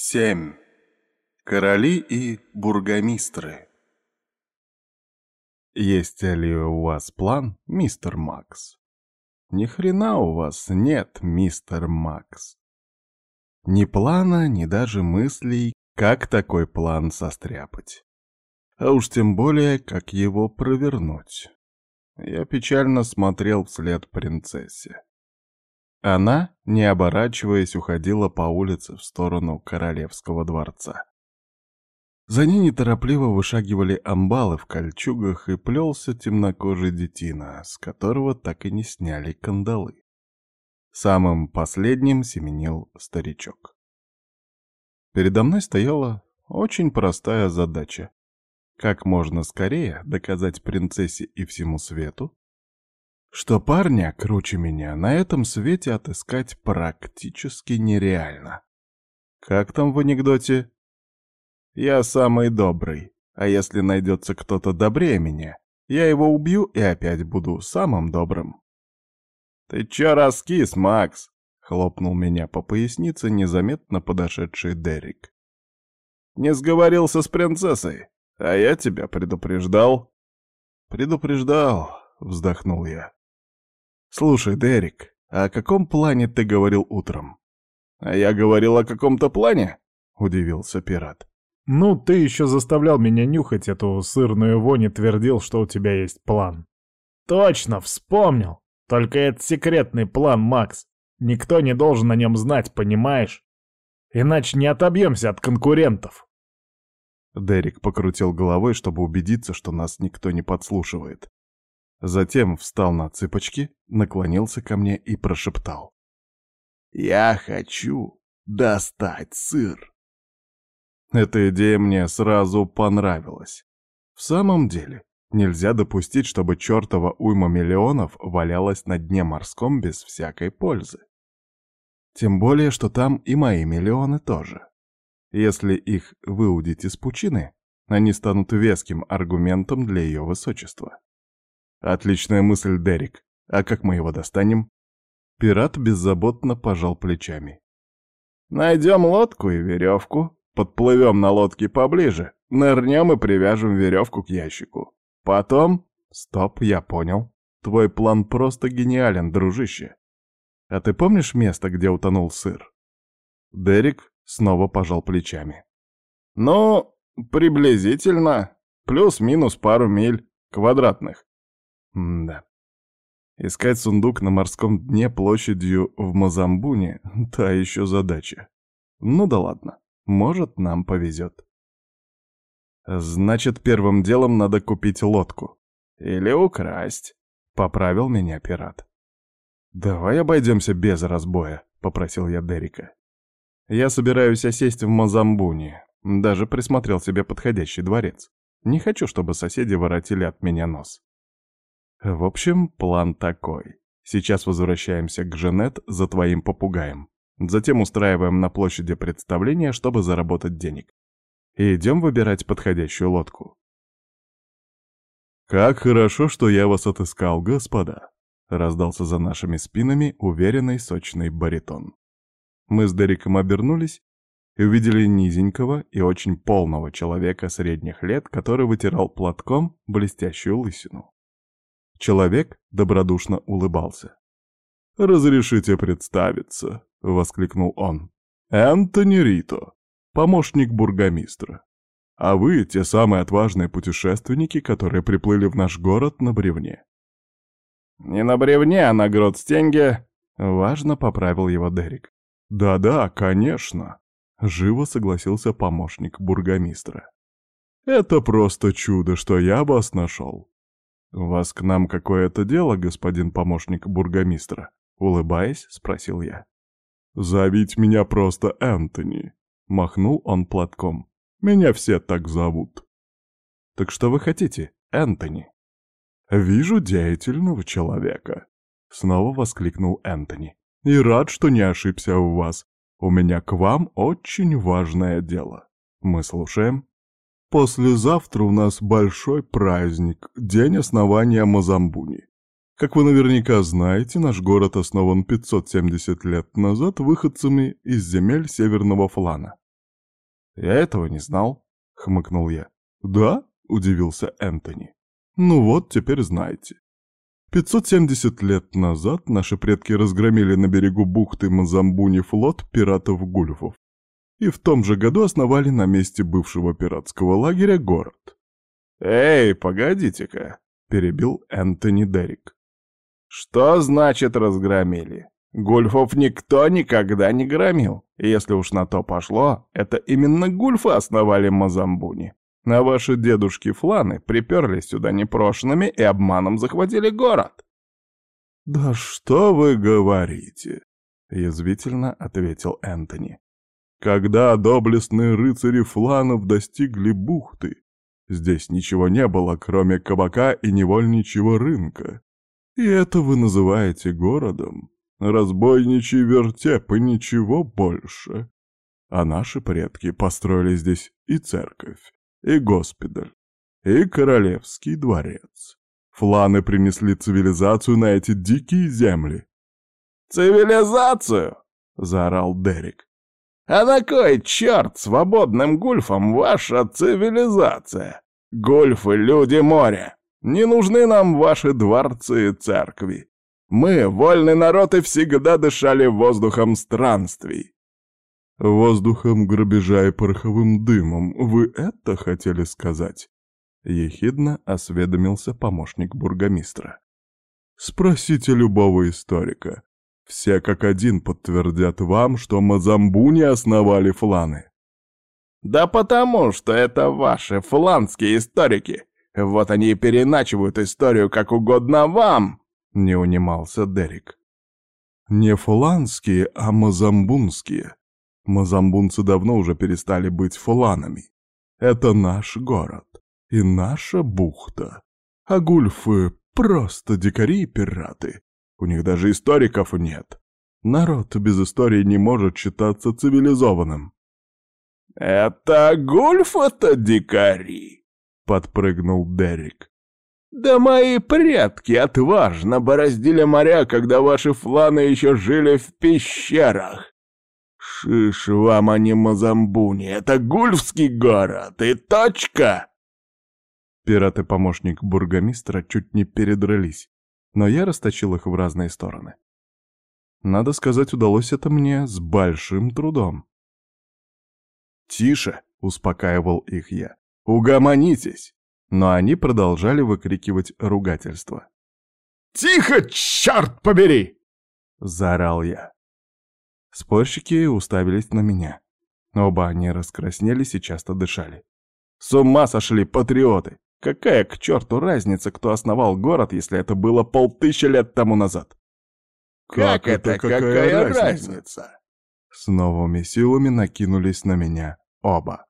Семь. Короли и бургомистры. Есть ли у вас план, мистер Макс? Ни хрена у вас нет, мистер Макс. Ни плана, ни даже мыслей, как такой план состряпать. А уж тем более, как его провернуть. Я печально смотрел вслед принцессе. Она, не оборачиваясь, уходила по улице в сторону Королевского дворца. За ней неторопливо вышагивали амбалы в кольчугах и плелся темнокожий детина, с которого так и не сняли кандалы. Самым последним семенил старичок. Передо мной стояла очень простая задача. Как можно скорее доказать принцессе и всему свету, что парня круче меня на этом свете отыскать практически нереально. Как там в анекдоте? Я самый добрый, а если найдется кто-то добрее меня, я его убью и опять буду самым добрым. «Ты чё раскис, Макс?» — хлопнул меня по пояснице незаметно подошедший Дерек. «Не сговорился с принцессой, а я тебя предупреждал». «Предупреждал», — вздохнул я. «Слушай, Дерек, о каком плане ты говорил утром?» «А я говорил о каком-то плане?» — удивился пират. «Ну, ты еще заставлял меня нюхать эту сырную вонь и твердил, что у тебя есть план». «Точно, вспомнил! Только это секретный план, Макс. Никто не должен о нем знать, понимаешь? Иначе не отобьемся от конкурентов». Дерек покрутил головой, чтобы убедиться, что нас никто не подслушивает. Затем встал на цыпочки, наклонился ко мне и прошептал. «Я хочу достать сыр». Эта идея мне сразу понравилась. В самом деле, нельзя допустить, чтобы чертова уйма миллионов валялась на дне морском без всякой пользы. Тем более, что там и мои миллионы тоже. Если их выудить из пучины, они станут веским аргументом для ее высочества. Отличная мысль, Дерек. А как мы его достанем? Пират беззаботно пожал плечами. Найдем лодку и веревку, подплывем на лодке поближе, нырнем и привяжем веревку к ящику. Потом... Стоп, я понял. Твой план просто гениален, дружище. А ты помнишь место, где утонул сыр? Дерек снова пожал плечами. Ну, приблизительно. Плюс-минус пару миль квадратных. М-да. Искать сундук на морском дне площадью в Мазамбуне — та еще задача. Ну да ладно, может, нам повезет. Значит, первым делом надо купить лодку. Или украсть, — поправил меня пират. «Давай обойдемся без разбоя», — попросил я Дерека. «Я собираюсь осесть в Мазамбуне. Даже присмотрел себе подходящий дворец. Не хочу, чтобы соседи воротили от меня нос». В общем, план такой. Сейчас возвращаемся к Женет за твоим попугаем. Затем устраиваем на площади представление, чтобы заработать денег. И идем выбирать подходящую лодку. «Как хорошо, что я вас отыскал, господа!» — раздался за нашими спинами уверенный сочный баритон. Мы с Дериком обернулись и увидели низенького и очень полного человека средних лет, который вытирал платком блестящую лысину. Человек добродушно улыбался. «Разрешите представиться», — воскликнул он. «Энтони Рито, помощник бургомистра. А вы те самые отважные путешественники, которые приплыли в наш город на бревне». «Не на бревне, а на Гротстенге», — важно поправил его Дерек. «Да-да, конечно», — живо согласился помощник бургомистра. «Это просто чудо, что я вас нашел. «У вас к нам какое-то дело, господин помощник бургомистра?» Улыбаясь, спросил я. «Зовите меня просто Энтони», — махнул он платком. «Меня все так зовут». «Так что вы хотите, Энтони?» «Вижу деятельного человека», — снова воскликнул Энтони. «И рад, что не ошибся в вас. У меня к вам очень важное дело. Мы слушаем». Послезавтра у нас большой праздник, день основания Мазамбуни. Как вы наверняка знаете, наш город основан 570 лет назад выходцами из земель Северного Флана. «Я этого не знал», — хмыкнул я. «Да?» — удивился Энтони. «Ну вот, теперь знаете. 570 лет назад наши предки разгромили на берегу бухты Мазамбуни флот пиратов-гульфов и в том же году основали на месте бывшего пиратского лагеря город. «Эй, погодите-ка», — перебил Энтони Деррик. «Что значит разгромили? Гульфов никто никогда не громил. Если уж на то пошло, это именно гульфы основали Мазамбуни. А ваши дедушки-фланы приперлись сюда непрошенными и обманом захватили город». «Да что вы говорите?» — язвительно ответил Энтони. «Когда доблестные рыцари фланов достигли бухты, здесь ничего не было, кроме кабака и невольничьего рынка. И это вы называете городом? Разбойничий вертеп и ничего больше. А наши предки построили здесь и церковь, и госпиталь, и королевский дворец. Фланы принесли цивилизацию на эти дикие земли. «Цивилизацию?» — заорал Дерек. «А на кой черт свободным гульфам ваша цивилизация? Гульфы — люди моря. Не нужны нам ваши дворцы и церкви. Мы, вольный народ, и всегда дышали воздухом странствий. Воздухом грабежа и пороховым дымом, вы это хотели сказать? Ехидно осведомился помощник бургомистра. Спросите любого историка. Все как один подтвердят вам, что Мазамбуни основали фланы. Да потому, что это ваши фланские историки. Вот они и переначивают историю как угодно вам, не унимался Дерек. Не фланские, а мазамбунские. Мазамбунцы давно уже перестали быть фланами. Это наш город и наша бухта. А гульфы — просто дикари и пираты. У них даже историков нет. Народ без истории не может считаться цивилизованным. «Это гульфы-то дикари!» — подпрыгнул Дерек. «Да мои предки отважно бороздили моря, когда ваши фланы еще жили в пещерах. Шиш вам, а не Мазамбуни, это гульфский город и точка!» Пират и помощник бургомистра чуть не передрались, но я расточил их в разные стороны. Надо сказать, удалось это мне с большим трудом. «Тише!» — успокаивал их я. «Угомонитесь!» но они продолжали выкрикивать ругательства. «Тихо, черт побери!» — заорал я. Спорщики уставились на меня. Оба они раскраснелись и часто дышали. С ума сошли патриоты! Какая к черту разница, кто основал город, если это было полтысячи лет тому назад? «Как, как это какая, какая разница? разница?» С новыми силами накинулись на меня оба.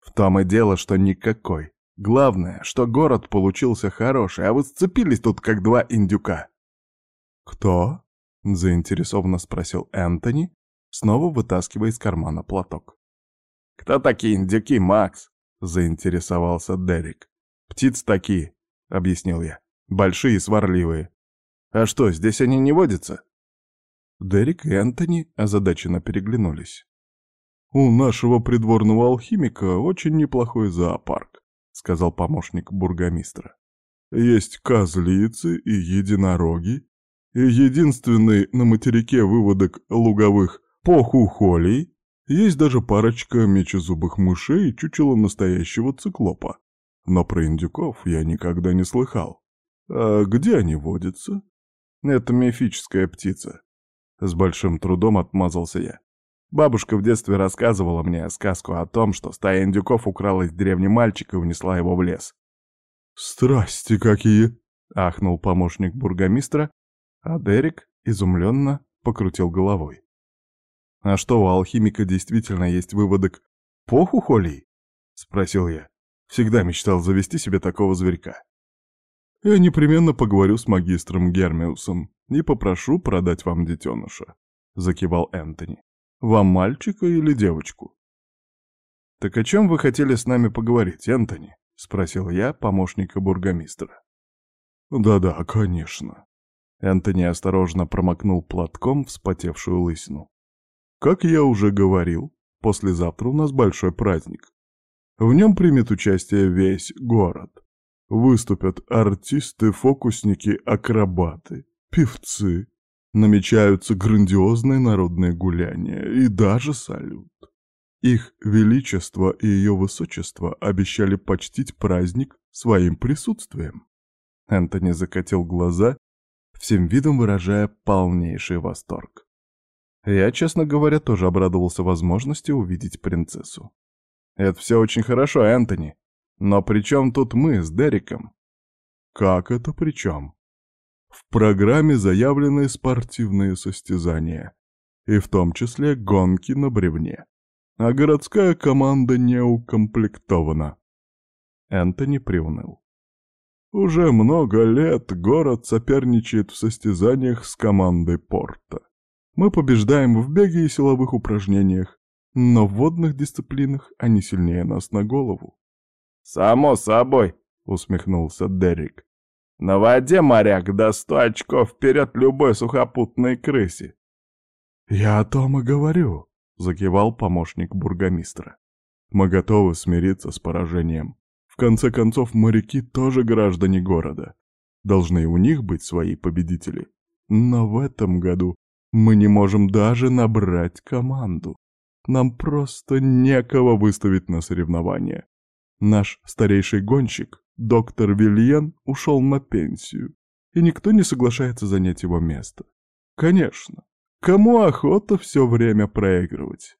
В том и дело, что никакой. Главное, что город получился хороший, а вы сцепились тут как два индюка. «Кто?» — заинтересованно спросил Энтони, снова вытаскивая из кармана платок. «Кто такие индюки, Макс?» — заинтересовался Дерек. «Птицы такие», — объяснил я. «Большие сварливые. А что, здесь они не водятся?» Дерек и Энтони озадаченно переглянулись. «У нашего придворного алхимика очень неплохой зоопарк сказал помощник бургомистра. Есть козлицы и единороги, и единственный на материке выводок луговых похухолей, есть даже парочка мечезубых мышей и чучело настоящего циклопа. Но про индюков я никогда не слыхал. А где они водятся? Это мифическая птица. С большим трудом отмазался я. Бабушка в детстве рассказывала мне сказку о том, что стая индюков украла из деревни мальчика и унесла его в лес. «Страсти какие!» — ахнул помощник бургомистра, а Дерек изумленно покрутил головой. «А что, у алхимика действительно есть выводок похухолей?» — спросил я. Всегда мечтал завести себе такого зверька. «Я непременно поговорю с магистром Гермиусом и попрошу продать вам детеныша», — закивал Энтони. Вам мальчика или девочку?» «Так о чем вы хотели с нами поговорить, Энтони?» — спросил я помощника бургомистра. «Да-да, конечно». Энтони осторожно промокнул платком вспотевшую лысину. «Как я уже говорил, послезавтра у нас большой праздник. В нем примет участие весь город. Выступят артисты, фокусники, акробаты, певцы. Намечаются грандиозные народные гуляния и даже салют. Их Величество и Ее Высочество обещали почтить праздник своим присутствием. Энтони закатил глаза, всем видом выражая полнейший восторг. Я, честно говоря, тоже обрадовался возможности увидеть принцессу. Это все очень хорошо, Энтони. Но при чем тут мы с Дериком? Как это при чем? В программе заявлены спортивные состязания, и в том числе гонки на бревне. А городская команда не укомплектована. Энтони приуныл. Уже много лет город соперничает в состязаниях с командой Порта. Мы побеждаем в беге и силовых упражнениях, но в водных дисциплинах они сильнее нас на голову. «Само собой», — усмехнулся Дерек. «На воде моряк до сто очков вперед любой сухопутной крысе». «Я о том и говорю», — закивал помощник бургомистра. «Мы готовы смириться с поражением. В конце концов, моряки тоже граждане города. Должны у них быть свои победители. Но в этом году мы не можем даже набрать команду. Нам просто некого выставить на соревнования. Наш старейший гонщик, доктор Вильен, ушел на пенсию, и никто не соглашается занять его место. Конечно, кому охота все время проигрывать?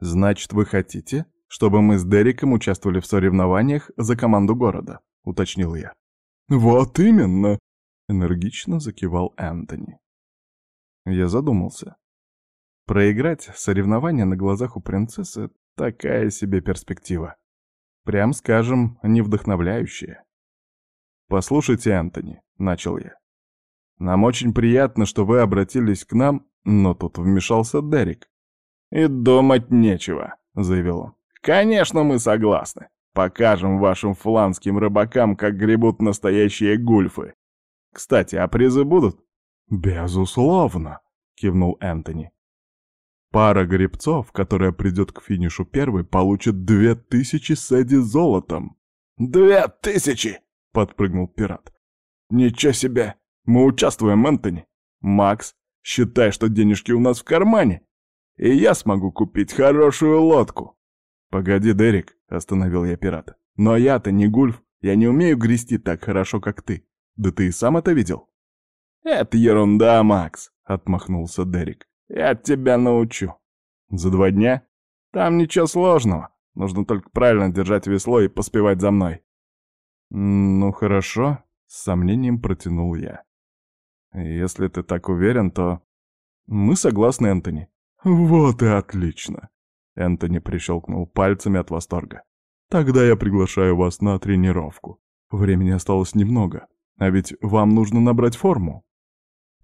Значит, вы хотите, чтобы мы с Дериком участвовали в соревнованиях за команду города, уточнил я. Вот именно, энергично закивал Энтони. Я задумался. Проиграть соревнования на глазах у принцессы — такая себе перспектива. Прям скажем, не вдохновляющая. «Послушайте, Антони», — начал я. «Нам очень приятно, что вы обратились к нам, но тут вмешался Дерек». «И думать нечего», — заявил он. «Конечно, мы согласны. Покажем вашим фланским рыбакам, как гребут настоящие гульфы. Кстати, а призы будут?» «Безусловно», — кивнул Энтони. Пара гребцов, которая придет к финишу первой, получит две тысячи седи золотом. «Две тысячи!» — подпрыгнул пират. «Ничего себе! Мы участвуем, Энтони! Макс, считай, что денежки у нас в кармане, и я смогу купить хорошую лодку!» «Погоди, Дерек!» — остановил я пирата. «Но я-то не гульф, я не умею грести так хорошо, как ты. Да ты и сам это видел?» «Это ерунда, Макс!» — отмахнулся Дерек. Я тебя научу. За два дня? Там ничего сложного. Нужно только правильно держать весло и поспевать за мной. Ну хорошо, с сомнением протянул я. Если ты так уверен, то... Мы согласны, Энтони. Вот и отлично. Энтони прищелкнул пальцами от восторга. Тогда я приглашаю вас на тренировку. Времени осталось немного, а ведь вам нужно набрать форму.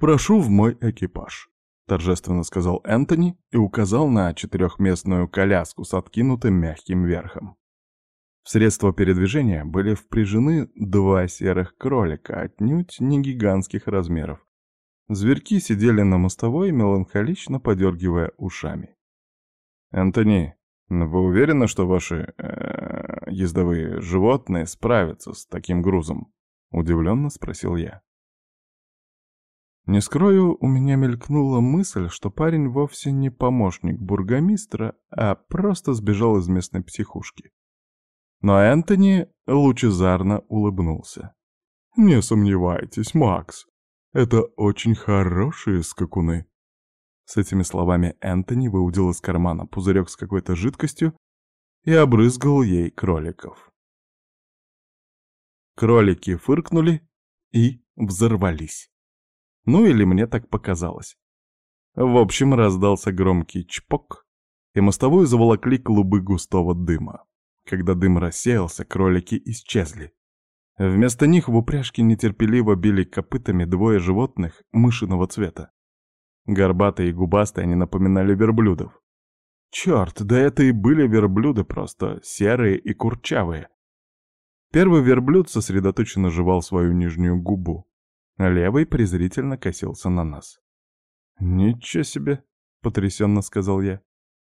Прошу в мой экипаж торжественно сказал Энтони и указал на четырехместную коляску с откинутым мягким верхом. В средства передвижения были впряжены два серых кролика, отнюдь не гигантских размеров. Зверьки сидели на мостовой, меланхолично подергивая ушами. «Энтони, вы уверены, что ваши э, ездовые животные справятся с таким грузом?» — удивленно спросил я. Не скрою, у меня мелькнула мысль, что парень вовсе не помощник бургомистра, а просто сбежал из местной психушки. Но Энтони лучезарно улыбнулся. «Не сомневайтесь, Макс, это очень хорошие скакуны». С этими словами Энтони выудил из кармана пузырек с какой-то жидкостью и обрызгал ей кроликов. Кролики фыркнули и взорвались. Ну или мне так показалось. В общем, раздался громкий чпок, и мостовую заволокли клубы густого дыма. Когда дым рассеялся, кролики исчезли. Вместо них в упряжке нетерпеливо били копытами двое животных мышиного цвета. Горбатые и губастые они напоминали верблюдов. Черт, да это и были верблюды просто, серые и курчавые. Первый верблюд сосредоточенно жевал свою нижнюю губу. Левый презрительно косился на нас. «Ничего себе!» — потрясенно сказал я.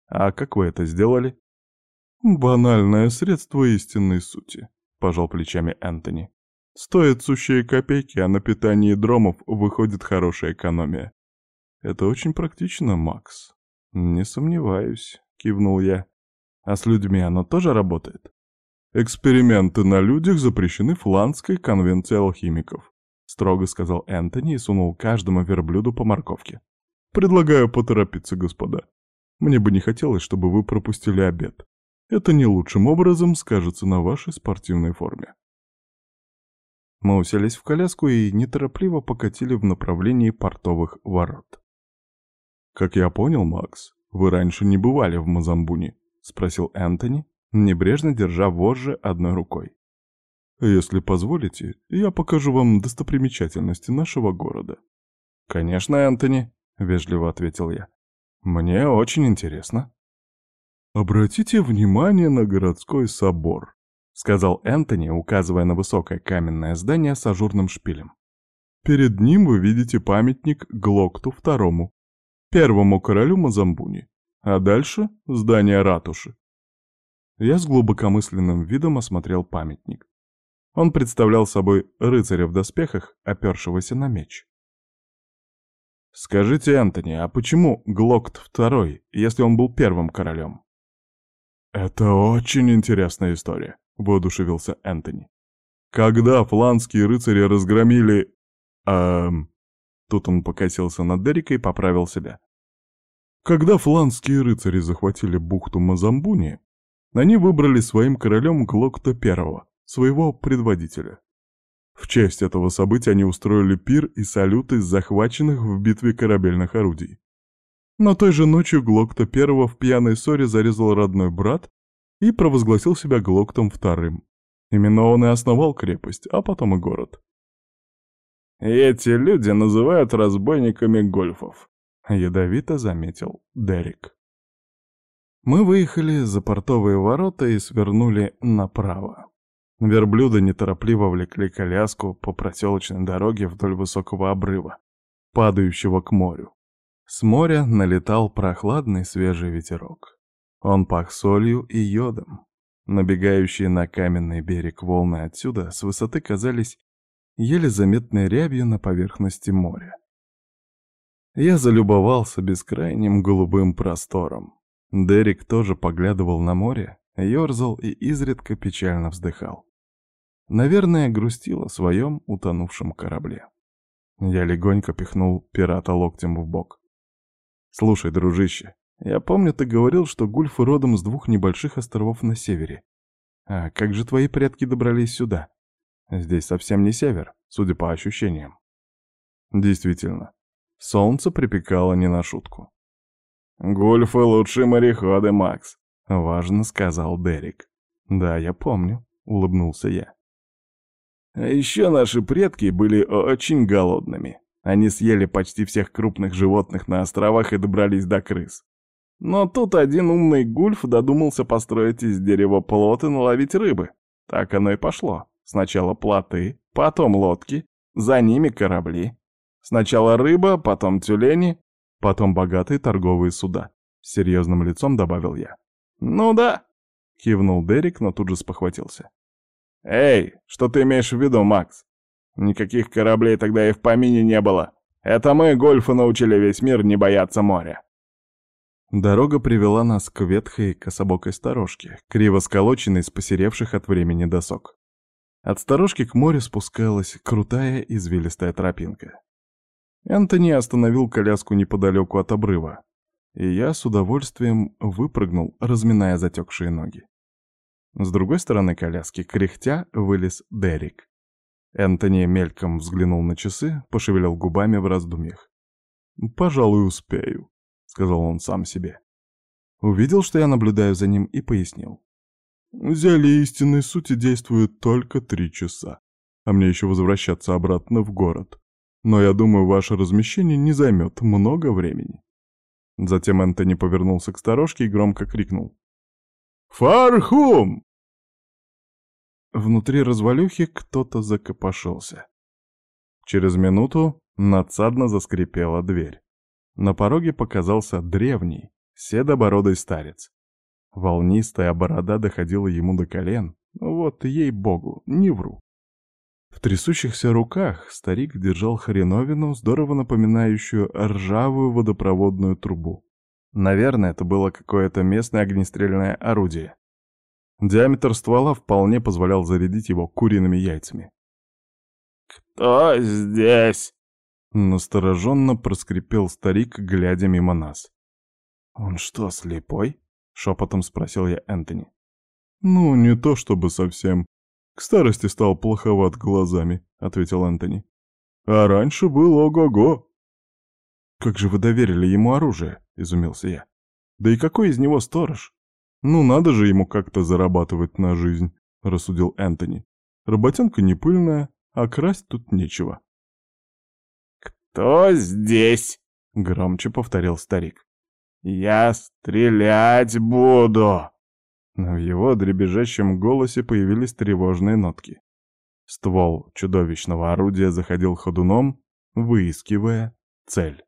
А как вы это сделали? Банальное средство истинной сути, пожал плечами Энтони. Стоит сущие копейки, а на питании дромов выходит хорошая экономия. Это очень практично, Макс. Не сомневаюсь, кивнул я. А с людьми оно тоже работает? Эксперименты на людях запрещены Фландской конвенцией алхимиков, строго сказал Энтони и сунул каждому верблюду по морковке. Предлагаю поторопиться, господа. Мне бы не хотелось, чтобы вы пропустили обед. Это не лучшим образом скажется на вашей спортивной форме. Мы уселись в коляску и неторопливо покатили в направлении портовых ворот. «Как я понял, Макс, вы раньше не бывали в Мазамбуне?» — спросил Энтони, небрежно держа вожжи одной рукой. «Если позволите, я покажу вам достопримечательности нашего города». «Конечно, Энтони», — вежливо ответил я. «Мне очень интересно». «Обратите внимание на городской собор», — сказал Энтони, указывая на высокое каменное здание с ажурным шпилем. «Перед ним вы видите памятник Глокту II, первому королю Мазамбуни, а дальше — здание ратуши». Я с глубокомысленным видом осмотрел памятник. Он представлял собой рыцаря в доспехах, опершегося на меч. «Скажите, Энтони, а почему Глокт II, если он был первым королем?» «Это очень интересная история», — воодушевился Энтони. «Когда фланские рыцари разгромили...» «Эм...» Тут он покосился на Дерека и поправил себя. Когда фланские рыцари захватили бухту Мазамбуни, они выбрали своим королем Глокта I, своего предводителя. В честь этого события они устроили пир и салют из захваченных в битве корабельных орудий. Но той же ночью Глокта I в пьяной ссоре зарезал родной брат и провозгласил себя Глоктом вторым. Именно он и основал крепость, а потом и город. «Эти люди называют разбойниками гольфов», — ядовито заметил Дерек. Мы выехали за портовые ворота и свернули направо. Верблюды неторопливо влекли коляску по проселочной дороге вдоль высокого обрыва, падающего к морю. С моря налетал прохладный свежий ветерок. Он пах солью и йодом. Набегающие на каменный берег волны отсюда с высоты казались еле заметной рябью на поверхности моря. Я залюбовался бескрайним голубым простором. Дерек тоже поглядывал на море, ерзал и изредка печально вздыхал. Наверное, грустил о своем утонувшем корабле. Я легонько пихнул пирата локтем в бок. «Слушай, дружище, я помню, ты говорил, что гульфы родом с двух небольших островов на севере. А как же твои предки добрались сюда? Здесь совсем не север, судя по ощущениям. Действительно, солнце припекало не на шутку. «Гульфы — лучшие мореходы, Макс», — важно сказал Дерек. «Да, я помню», — улыбнулся я. «А еще наши предки были очень голодными. Они съели почти всех крупных животных на островах и добрались до крыс. Но тут один умный гульф додумался построить из дерева плот и наловить рыбы. Так оно и пошло. Сначала плоты, потом лодки, за ними корабли. Сначала рыба, потом тюлени, потом богатые торговые суда. С серьезным лицом добавил я. «Ну да», — кивнул Дерек, но тут же спохватился. «Эй, что ты имеешь в виду, Макс? Никаких кораблей тогда и в помине не было. Это мы, гольфы, научили весь мир не бояться моря». Дорога привела нас к ветхой кособокой сторожке, криво сколоченной с посеревших от времени досок. От сторожки к морю спускалась крутая извилистая тропинка. Энтони остановил коляску неподалеку от обрыва, и я с удовольствием выпрыгнул, разминая затекшие ноги. С другой стороны коляски, кряхтя, вылез Дерек. Энтони мельком взглянул на часы, пошевелил губами в раздумьях. «Пожалуй, успею», — сказал он сам себе. Увидел, что я наблюдаю за ним, и пояснил. «Зелье истинной сути действует только три часа, а мне еще возвращаться обратно в город. Но я думаю, ваше размещение не займет много времени». Затем Энтони повернулся к сторожке и громко крикнул. «Фархум!» Внутри развалюхи кто-то закопошился. Через минуту надсадно заскрипела дверь. На пороге показался древний, седобородый старец. Волнистая борода доходила ему до колен, вот ей-богу, не вру. В трясущихся руках старик держал хреновину, здорово напоминающую ржавую водопроводную трубу. Наверное, это было какое-то местное огнестрельное орудие. Диаметр ствола вполне позволял зарядить его куриными яйцами. «Кто здесь?» — настороженно проскрипел старик, глядя мимо нас. «Он что, слепой?» — шепотом спросил я Энтони. «Ну, не то чтобы совсем. К старости стал плоховат глазами», — ответил Энтони. «А раньше был ого-го». «Как же вы доверили ему оружие?» — изумился я. «Да и какой из него сторож?» «Ну, надо же ему как-то зарабатывать на жизнь», — рассудил Энтони. «Работенка не пыльная, а красть тут нечего». «Кто здесь?» — громче повторил старик. «Я стрелять буду!» Но в его дребезжащем голосе появились тревожные нотки. Ствол чудовищного орудия заходил ходуном, выискивая цель.